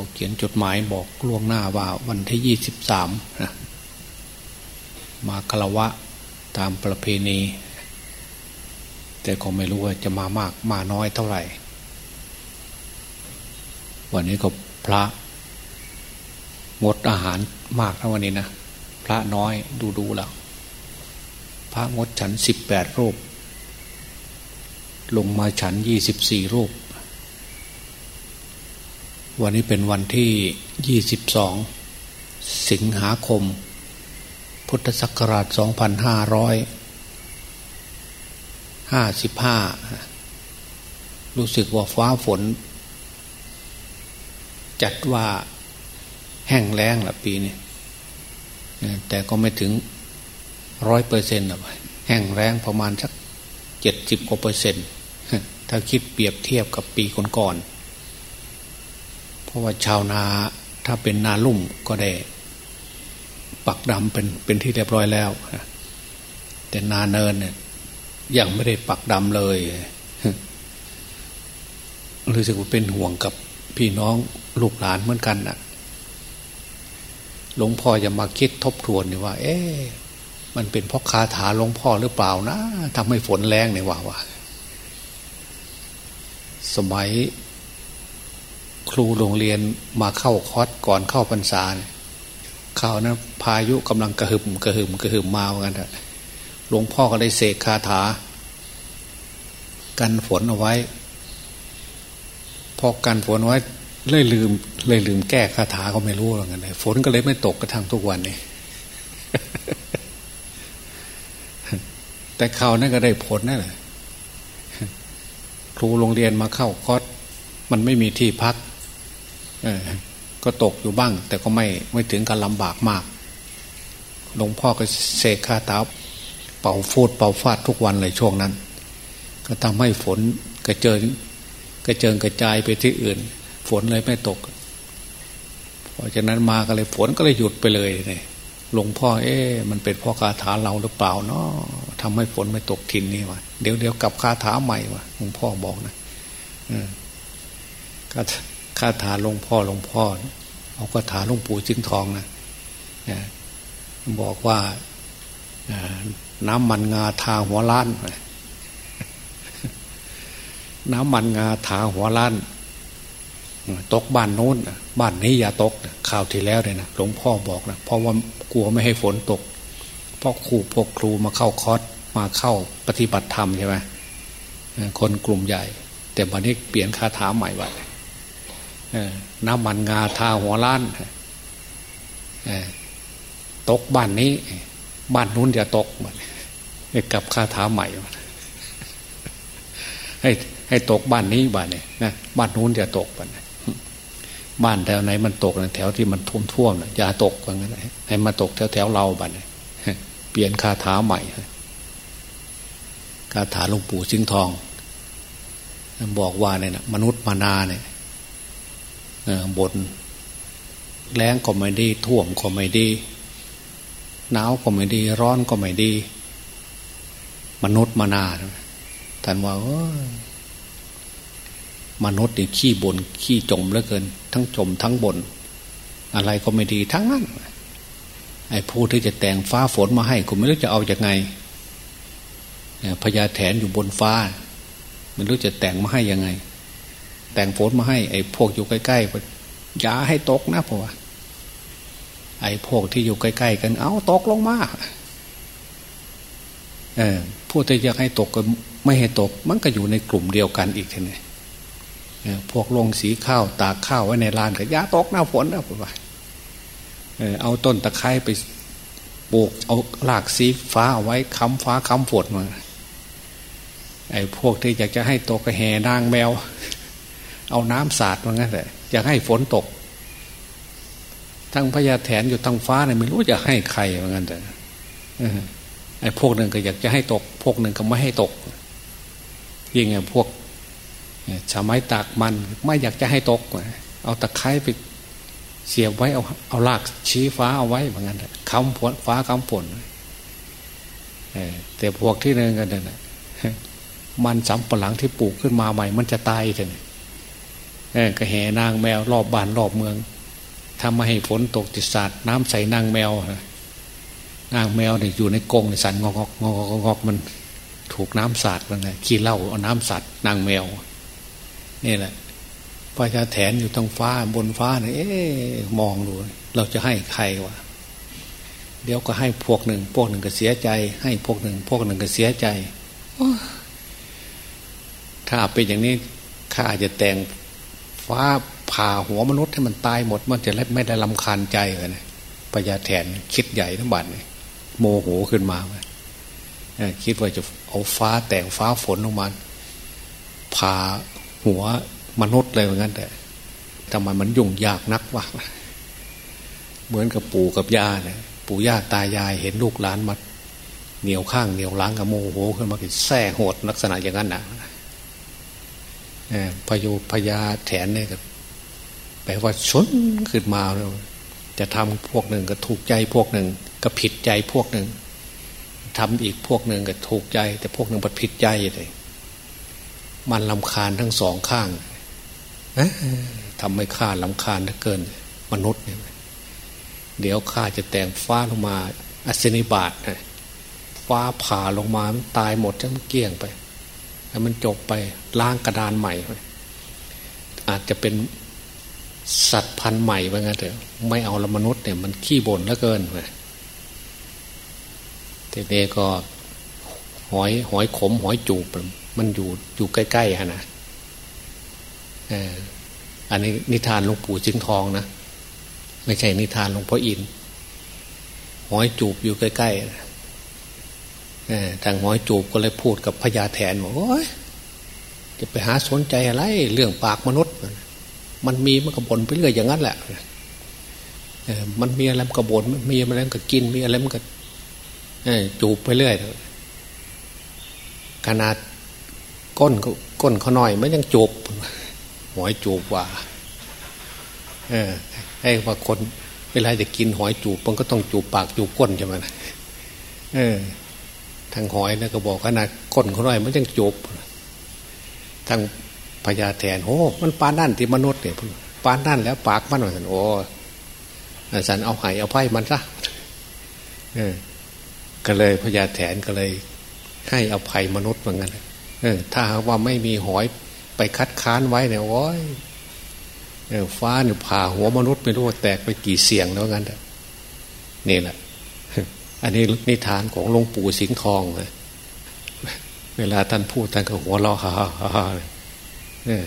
เขาเขียนจดหมายบอกล่วงหน้าว่าวันที่ยี่สิบสามนะมาคารวะตามประเพณี แต่ก็ไม่รู้ว่าจะมามากมาน้อยเท่าไหร่ วันนี้ก็พระงดอาหารมากทั้งวันนี้นะพระน้อยดูดูแล้วพระงดฉันสิบแปดรูป ลงมาฉันยี่สิบสี่รูป วันนี้เป็นวันที่ยี่สิงหาคม พุทธศักราชสองพันห้าร้อยห้าสิบห้ารู้สึกว่าฟ้าฝน จัดว่าแห้งแล้งละปีนี้แต่ก็ไม่ถึงร้อยเปอร์เซ็นต์แห้งแล้งประมาณสักเจ็ดสิบกว่าเปอร์เซ็นต์ถ้าคิดเปรียบเทียบกับปีก่อนๆ เพราะว่าชาวนาถ้าเป็นนาลุ่มก็ได้ ปักดำเป็นเป็นที่เรียบร้อยแล้ว แต่นาเนินเนี่ยยังไม่ได้ปักดำเลยรู้สึกว่าเป็นห่วงกับพี่น้องลูกหลานเหมือนกันอะหลวงพ่อจะมาคิดทบทวนนี่ว่า เอ๊ะมันเป็นเพราะคาถาหลวงพ่อหรือเปล่านะทำให้ฝนแรงเนี่ยว่าว่าสมัย ครูโรงเรียนมาเข้าคอร์สก่อนเข้าพรรษาเข้าวนะพายุกำลังกระหึ่มกระหึ่มกระหึ่มมาเหมือนกันหลวงพ่อก็ได้เสกคาถา กันฝนเอาไว้ พอกันฝนไว้เลยลืม เลยลืมแก้คาถาก็ไม่รู้เหรอนกไงฝนก็เลยไม่ตกกระทั่งทุกวันนี้แต่เขาวนั่นก็ได้ผลนั่นแหละครูโรงเรียนมาเข้าคอร์สมันไม่มีที่พัก ก็ตกอยู่บ้าง แต่ก็ไม่ไม่ถึงกับลำบากมาก หลวงพ่อก็เสกคาถาเป่าฟูดเป่าฟาดทุกวันเลยช่วงนั้น ก็ทำให้ฝนกระเจิงกระเจิงกระจายไปที่อื่น ฝนเลยไม่ตกเพราะฉะนั้นมาก็เลยฝนก็เลยหยุดไปเลยเนี่ยหลวงพ่อเอ๊ะมันเป็นพ่อคาถาเราหรือเปล่าเนาะทำให้ฝนไม่ตกทินนี่วะเดี๋ยวเดี๋ยวกับคาถาใหม่วะหลวงพ่อบอกนะอืม คาถาหลวงพ่อหลวงพ่อ เอาคาถาหลวงปู่จิ้งทองนะบอกว่าน้ำมันงาทาหัวล้าน น้ำมันงาทาหัวล้านตกบ้านโน้นบ้านนี้อย่าตกข่าวที่แล้วเลยนะหลวงพ่อบอกนะเพราะว่ากลัวไม่ให้ฝนตกเพราะครูพวกครูมาเข้าคอร์สมาเข้าปฏิบัติธรรมใช่ไหมคนกลุ่มใหญ่ แต่วันนี้เปลี่ยนคาถาใหม่ไว น้ำมันงาทาหัวล้านตกบ้านนี้ บ้านนู้นอย่าตกกับคาถาใหม่ ให้ให้ตกบ้านนี้บ้านนี้นะบ้านนู้นอย่าตกบ้านบ้านแถวไหนมันตกแถวที่มันท่วมท่วมนะอย่าตกว่างั้นให้มาตกแถวแถวเราบ้านนี้เปลี่ยนคาถาใหม่คาถาหลวงปู่ซิงทองบอกว่าเนี่ยนะมนุษย์มานาเนี่ย บนแรงก็ไม่ดี ท่วมก็ไม่ดี หนาวก็ไม่ดี ร้อนก็ไม่ดี มนุษย์มานาท่านว่ามนุษย์นี่ขี้บนขี้จมเหลือเกิน ทั้งจมทั้งบน อะไรก็ไม่ดีทั้งนั้นไอ้ผู้ที่จะแต่งฟ้าฝนมาให้คุณไม่รู้จะเอาอย่างไงพญาแถนอยู่บนฟ้า ไม่รู้จะแต่งมาให้ยังไง แต่งฝนมาให้ ไอ้พวกอยู่ใกล้ๆอย่าให้ตกนะเพราะว่าไอ้พวกที่อยู่ใกล้ๆกัน เอาตกลงมาเออพวกที่อยากให้ตกก็ไม่ให้ตก มันก็อยู่ในกลุ่มเดียวกันอีกทีนี้พวกลงสีข้าวตากข้าวไว้ในลานก็ยาตกหน้าฝนนะผมว่าเอาต้นตะไคร้ไปปลูกเอาหลากสีฟ้าเอาไว้ค้ำฟ้าค้ำฝนมาไอ้พวกที่อยากจะให้ตกกระแหนางแมว เอาน้ำสาดมางั้นแหละอยากให้ฝนตก ทั้งพญาแถนอยู่ทางฟ้าเนี่ยไม่รู้จะให้ใครมือนกันแต่ไอ้พวกหนึ่งก็อยากจะให้ตก พวกหนึ่งก็ไม่ให้ตกยิ่งไงพวกชาวไม้ตากมันไม่อยากจะให้ตก เอาตะไคร้ไปเสียบไว้เอาเอาลากชี้ฟ้าเอาไว้เหมือนกันคำฝนฟ้าคำฝนแต่พวกที่นึงกันเนี่ยมันสำปะหลังที่ปลูกขึ้นมาใหม่ มันจะตายเลย ก็แห่นางแมวรอบบ้านรอบเมืองทำมาให้ฝนตกจิตสาดน้ำใส่นางแมว นางแมวเนี่ยอยู่ในกรงสันงอกงอกงอกงอกมันถูกน้ำสาดมันเลยขี้เล่าเอาน้ำสาดนางแมวนี่แหละพระชาแถนอยู่ทางฟ้าบนฟ้าเนี่ยเอ๊มองดูเราจะให้ใครวะเดี๋ยวก็ให้พวกหนึ่ง พวกหนึ่งก็เสียใจ ให้พวกหนึ่ง พวกหนึ่งก็เสียใจถ้าเป็นอย่างนี้ข้าจะแต่ง ฟ้าผ่าหัวมนุษย์ให้มันตายหมด มันจะไม่ได้ลำคาญใจเลยนะปยาแทนคิดใหญ่ทั้งบัดโมโหขึ้นมาคิดว่าจะเอาฟ้าแต่งฟ้าฝนลงมาผ่าหัวมนุษย์เลยเหมือนกันแต่ทำไมมันยุ่งยากนักวะเหมือนกับปู่กับย่าเนี่ยปู่ย่าตายายเห็นลูกหลานมาเหนียวข้างเหนียวล้างกับโมโหขึ้นมาแส่โหดลักษณะอย่างนั้นนะ พยุพยาแถนเนี่ยแปลว่าชนขึ้นมาแล้วจะทำพวกหนึ่งก็ถูกใจพวกหนึ่ง ก็ผิดใจพวกหนึ่งทำอีกพวกหนึ่งก็ถูกใจ แต่พวกหนึ่งผิดใจเลยมันลำคาญทั้งสองข้างทำให้ข้าลำคาญเหลือเกิน มนุษย์เนี่ยเดี๋ยวข้าจะแต่งฟ้าลงมาอัศนิบาตฟ้าผ่าลงมาตายหมดจะมันเกี่ยงไป แล้วมันจบไป ล้างกระดานใหม่ อาจจะเป็นสัตว์พันธุ์ใหม่ว่างั้นเถอะไม่เอาละมนุษย์เนี่ยมันขี้บ่นเหลือเกินเลยทีนี้ก็หอยหอยขม หอยจูบมันอยู่อยู่ใกล้ๆฮะนะอันนี้นิทานหลวงปู่จึงทองนะไม่ใช่นิทานหลวงพ่ออินหอยจูบอยู่ใกล้ๆทางหอยจูบก็เลยพูดกับพญาแทนบอกโอ้ย จะไปหาสนใจอะไร เรื่องปากมนุษย์ มันมีมันก็บ่นไปเรื่อยอย่างนั้นแหละมันมีอะไรมันก็บ่นมีอะไรมันก็กินมีอะไรมันก็จูบไปเรื่อยขนาดก้นก้นเขาหน่อยมันยังจูบหอยจูบว่า เออให้ว่าคนเวลาจะกินหอยจูบมันก็ต้องจูบปากจูบก้นใช่ไหมเออทางหอยนะก็บอกขนาดก้นเขาหน่อยมันยังจูบ ทางพญาแทนโอ้มันปานนั่นที่มนุษย์เนี่ยปานนั่นแล้ว ปากมันสันโอ้สันเอาหายเอาไพ่มันซะเออ ก็เลยพญาแถนก็เลย ให้อภัยมนุษย์เหมือนกันเออ ถ้าว่าไม่มีหอยไปคัดค้านไว้เนี่ยโอ้ยฟ้าเนี่ยผ่าหัวมนุษย์ไม่รู้ว่าแตกไปกี่เสียงแล้วงั้นนี่แหละ อันนี้นิทานของหลวงปู่สิงห์ทองเลย เวลาท่านพูดท่านก็หัวเราะฮ่าฮ่าเนี่ย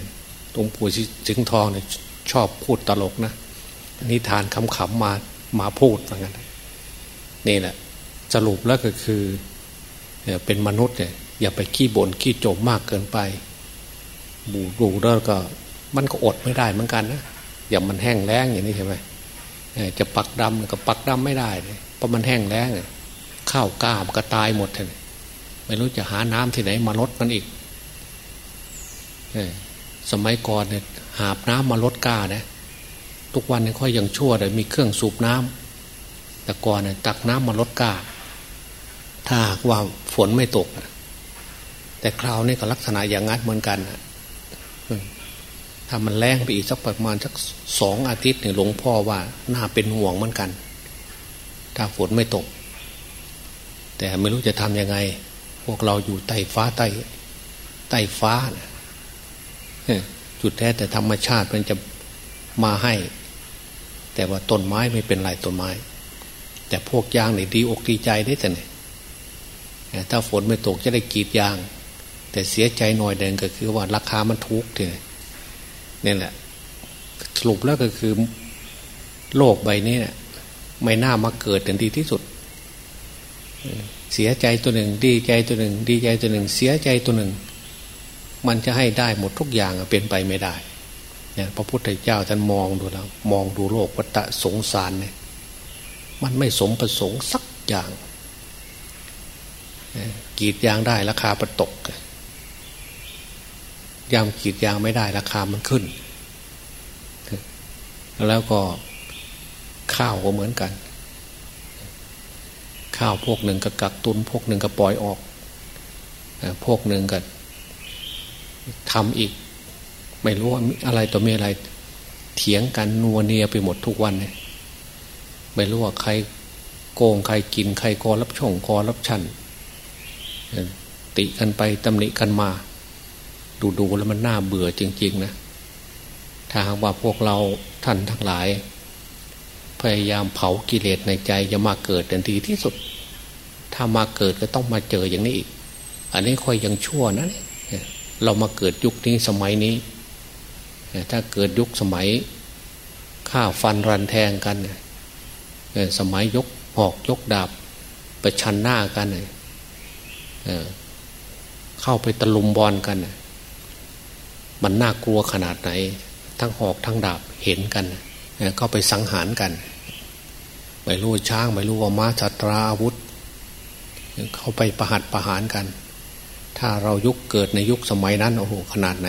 หลวงปู่สิงห์ทองเนี่ยชอบพูดตลกนะนิทานคำๆมามาพูดเหมือนกันนี่แหละ สรุปแล้วก็คือเป็นมนุษย์เนี่ยอย่าไปขี้บน่นขี้โจมมากเกินไป บูดูแล้วก็ มันก็อดไม่ได้เหมือนกันนะอย่างมันแห้งแล้งอย่างนี้ใช่ไหมจะปักดำก็ปักดำไม่ได้เลยเพราะมันแห้งแล้งข้าวกล้ามก็ตายหมดเลย ไม่รู้จะหาน้ำที่ไหนมาลดมันอีกสมัยก่อนเนี่ยหาบน้ำมาลดกล้านะทุกวันนี้ค่อยยังชั่วเลยมีเครื่องสูบน้ำแต่ก่อนเนี่ยตักน้ำมาลดกล้า ถ้าว่าฝนไม่ตก แต่คราวนี้ก็ลักษณะอย่างนั้นเหมือนกันถ้ามันแรงไปอีกสักประมาณสักสองอาทิตย์เนี่ยหลวงพ่อว่าน่าเป็นห่วงเหมือนกัน ถ้าฝนไม่ตก แต่ไม่รู้จะทำยังไง พวกเราอยู่ใต้ฟ้าใต้ใต้ฟ้านะจุดแท้แต่ธรรมชาติมันจะมาให้ แต่ว่าต้นไม้ไม่เป็นไรต้นไม้ แต่พวกยางเนี่ยดีอกดีใจได้แต่เนี่ยถ้าฝนไม่ตกจะได้กีดยาง แต่เสียใจหน่อยเดินก็คือว่าราคามันทุกทีนี่แหละสรุปแล้วก็คือโลกใบนี้เนี่ยไม่น่ามาเกิดถึงดีที่สุด เสียใจตัวหนึ่ง ดีใจตัวหนึ่ง ดีใจตัวหนึ่ง เสียใจตัวหนึ่ง มันจะให้ได้หมดทุกอย่างเป็นไปไม่ได้เนี่ยพระพุทธเจ้าท่านมองดูแล้ว มองดูโลกวัฏสงสารเนี่ยมันไม่สมประสงค์สักอย่างกีดยางได้ราคาประตกยามกีดยางไม่ได้ราคามันขึ้น แล้วก็ข้าวก็เหมือนกัน ข้าวพวกหนึ่งก็กักตุน พวกหนึ่งก็ปล่อยออก พวกหนึ่งก็ทำอีก ไม่รู้ว่าอะไรต่อมีอะไร เถียงกันนัวเนียไปหมดทุกวันเนี่ยไม่รู้ว่าใครโกงใครกินใครกอรับช่องกอรับชันติกันไปตำหนิกันมา ดูดูแล้วมันน่าเบื่อจริง ๆ นะ ถ้าหากว่าพวกเราท่านทั้งหลาย พยายามเผากิเลสในใจจะมาเกิดทันทีที่สุด ถ้ามาเกิดก็ต้องมาเจออย่างนี้อีก อันนี้ค่อยยังชั่วนะเรามาเกิดยุคนี้สมัยนี้ ถ้าเกิดยุคสมัยฆ่าฟันรันแทงกันสมัยยกหอกยกดาบประชันหน้ากันเข้าไปตะลุมบอลกัน มันน่ากลัวขนาดไหน ทั้งหอกทั้งดาบเห็นกันเข้าไปสังหารกัน ไม่รู้ช้างไม่รู้ว่าม้าจัตราอาวุธ เข้าไปประหัตประหารกัน ถ้าเรายุคเกิดในยุคสมัยนั้นโอ้โหขนาดไหน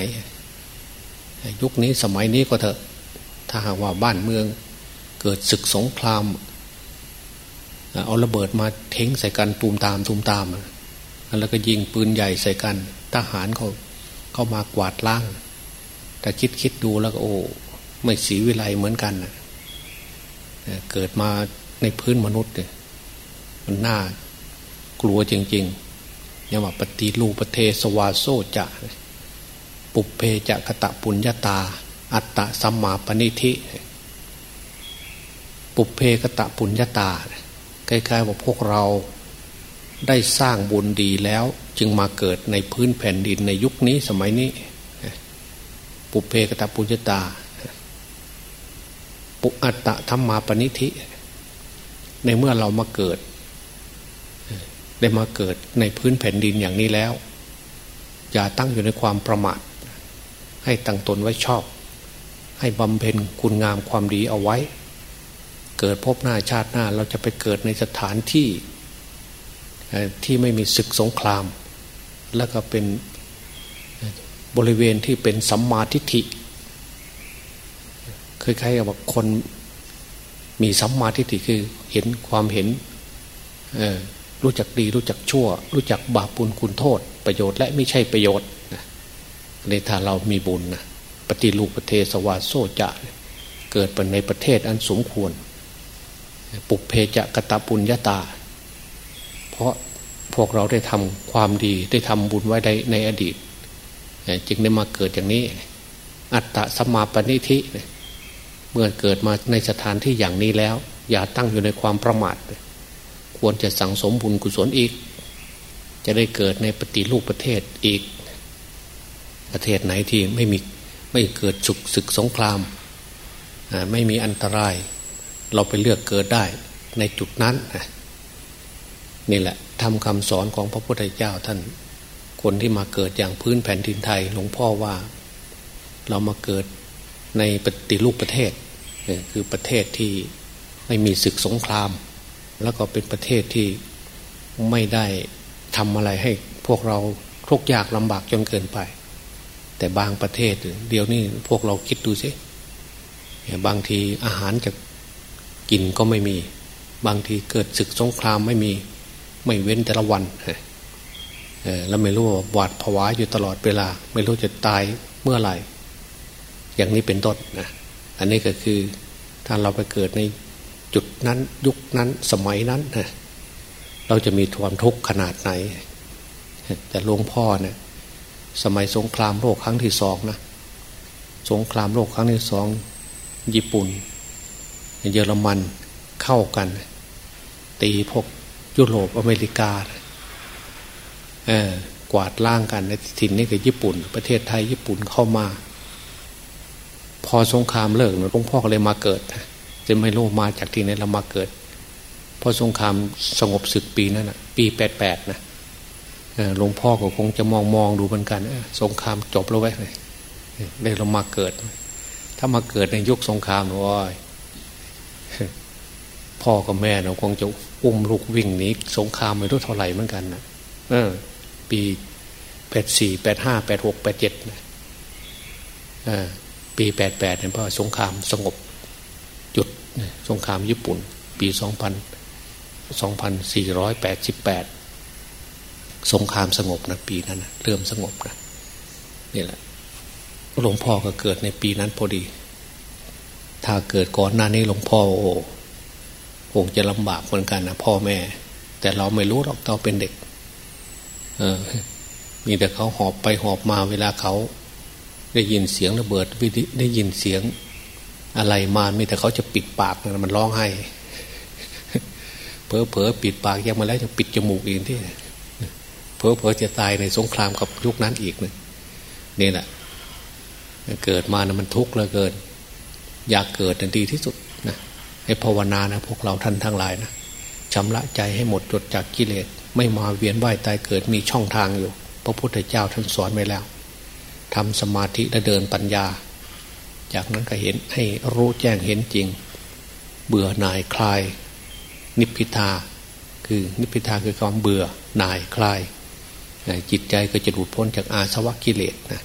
ยุคนี้สมัยนี้ก็เถอะ ถ้าหากว่าบ้านเมืองเกิดศึกสงคราม เอาระเบิดมาเท้งใส่กันตูมตามตูมตาม แล้วก็ยิงปืนใหญ่ใส่กันทหารเขาเข้ามากวาดล้าง แต่คิดคิดดูแล้วก็โอ้ไม่สีวิไลเหมือนกันนะเกิดมา ในพื้นมนุษย์เนี่ยมันน่ากลัวจริงๆยังว่าปฏิรูปเทสวาโซจะปุเพจะกะตะปุญญาตา อัตตะสัมมาปณิธิ ปุเพกะตะปุญญาตาใกล้ายๆว่าพวกเราได้สร้างบุญดีแล้ว จึงมาเกิดในพื้นแผ่นดินในยุคนี้สมัยนี้ ปุเพกะตาปุญญาตา ปุอัตตะธรรมาปณิธิ ในเมื่อเรามาเกิด ได้มาเกิดในพื้นแผ่นดินอย่างนี้แล้ว อย่าตั้งอยู่ในความประมาท ให้ตั้งตนไว้ชอบ ให้บำเพ็ญคุณงามความดีเอาไว้ เกิดพบหน้าชาติหน้าเราจะไปเกิดในสถานที่ที่ไม่มีศึกสงคราม แล้วก็เป็นบริเวณที่เป็นสัมมาทิฏฐิคล้ายๆกับคน มีสัมมาทิฏฐิคือเห็นความเห็นรู้จักดีรู้จักชั่ว รู้จักบาปปุลคุณโทษ ประโยชน์และไม่ใช่ประโยชน์ในถ้าเรามีบุญนะปฏิลูกประเทศวาโซจะเกิดเป็นในประเทศอันสมควร ปุเพจะกตปุญญาตา เพราะพวกเราได้ทำความดีได้ทำบุญไว้ในในอดีต จึงได้มาเกิดอย่างนี้ อัตตะสมาปณิธิ เมื่อเกิดมาในสถานที่อย่างนี้แล้ว อย่าตั้งอยู่ในความประมาทควรจะสั่งสมบุญกุศลอีก จะได้เกิดในปฏิรูปประเทศอีก ประเทศไหนที่ไม่มีไม่เกิดสุกศึกสงคราม ไม่มีอันตราย เราไปเลือกเกิดได้ในจุดนั้นนี่แหละทำคำสอนของพระพุทธเจ้าท่าน คนที่มาเกิดอย่างพื้นแผ่นดินไทยหลวงพ่อว่า เรามาเกิดในปฏิรูปประเทศ คือประเทศที่ไม่มีศึกสงคราม แล้วก็เป็นประเทศที่ไม่ได้ทำอะไรให้พวกเราทุกยากลำบากจนเกินไป แต่บางประเทศเดี๋ยวนี้พวกเราคิดดูสิบางทีอาหารจะกินก็ไม่มี บางทีเกิดศึกสงครามไม่มีไม่เว้นแต่ละวันแล้วไม่รู้ว่าหวาดผวาอยู่ตลอดเวลา ไม่รู้จะตายเมื่อไหร่ อย่างนี้เป็นต้นนะ อันนี้ก็คือถ้าเราไปเกิดในจุดนั้นยุคนั้นสมัยนั้นนะเราจะมีความทุกข์ขนาดไหน แต่หลวงพ่อเนี่ยสมัยสงครามโลกครั้งที่สองนะสงครามโลกครั้งที่สองญี่ปุ่น เยอรมันเข้ากัน ตีพวกยุโรปอเมริกาเออกวาดล่างกันในถิ่นนี้กับญี่ปุ่น ประเทศไทยญี่ปุ่นเข้ามา อสงครามเลิกหลวงพ่อก็เลยมาเกิด จะไม่รู้มาจากที่ไหนเรามาเกิดพอสงครามสงบศึกปีนั้นนะปีแปดแปดนะหลวงพ่อก็คงจะมองมองดูเหมือนกันสงครามจบแล้วไว้ได้เรามาเกิด ถ้ามาเกิดในยุคสงครามโอ้ยพ่อกับแม่เราคงจะอุ้มลูกวิ่งหนีสงครามไม่รู้เท่าไหร่เหมือนกันนะเออ ปีแปดสี่แปดห้าแปดหกแปดเจ็ดนะ ปีแปดแปดเนี่ยเพราะสงครามสงบจุดสงครามญี่ปุ่น ปีสองพันสองพันสี่ร้อยแปดสิบแปดสงครามสงบนะปีนั้นนะเริ่มสงบนะนี่แหละหลวงพ่อก็เกิดในปีนั้นพอดี ถ้าเกิดก่อนหน้านี้หลวงพ่อโอ้คงจะลำบากเหมือนกันนะพ่อแม่ แต่เราไม่รู้หรอกเราเป็นเด็ก เออมีแต่เขาหอบไปหอบมาเวลาเขา ได้ยินเสียงระเบิดได้ยินเสียงอะไรมามีแต่เขาจะปิดปากนะมันร้องไห้เพอเพอปิดปากยังมาแล้วจะปิดจมูกอีกที่เพอเพอจะตายในสงครามกับยุคนั้นอีกนะนี่แหละเกิดมานะมันทุกข์เหลือเกิน อยากเกิดดีที่สุดนะให้ภาวนานะพวกเราท่านทั้งหลายนะชำระใจให้หมดจดจากกิเลสไม่มาเวียนว่ายตายเกิดมีช่องทางอยู่ พระพุทธเจ้าท่านสอนไว้แล้ว ทำสมาธิและเดินปัญญา จากนั้นก็เห็นให้รู้แจ้งเห็นจริง เบื่อหน่ายคลาย นิพพิทาคือนิพพิทาคือความเบื่อหน่ายคลายจิตใจก็จะหลุดพ้นจากอาสวะกิเลสนะ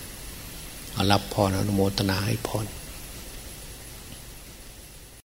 รับพรอนุโมทนาให้พร